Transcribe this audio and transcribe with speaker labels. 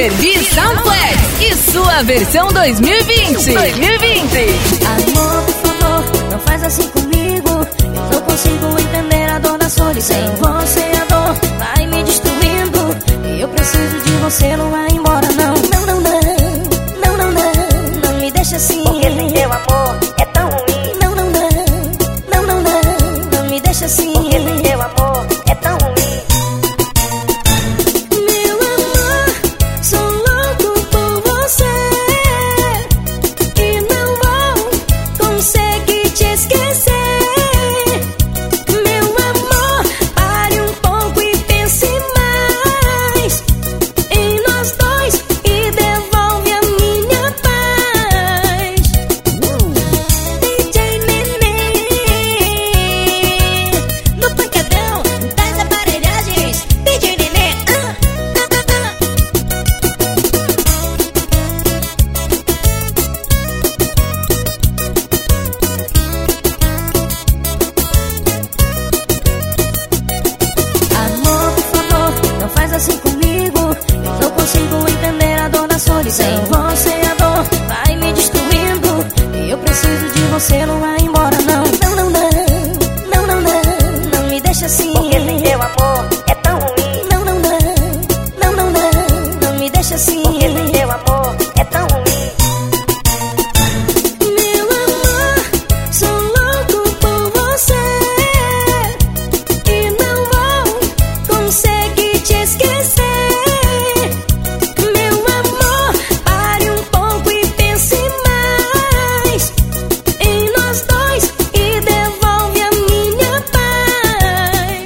Speaker 1: Hyper-V Soundflex e sua versão 2020. 2020.
Speaker 2: Amor, por favor, não faz assim comigo. Eu não consigo entender a dor da solidão. Sem você a dor vai me destruindo. E eu preciso de você, não vai embora não. Não, não, não, não, não, não, não me deixa assim.
Speaker 3: Porque sem teu amor é tão ruim.
Speaker 2: Não, não, não, não, não, não, não me deixa assim.
Speaker 3: Porque sem teu amor
Speaker 2: Sem você a dor vai me destruindo. Eu preciso de você, não vai embora não. Não, não, não, não, não, não, não me deixa assim. Porque sem teu amor é tão ruim. Não, não, não, não, não, não, não me deixa assim. Porque sem teu amor é tão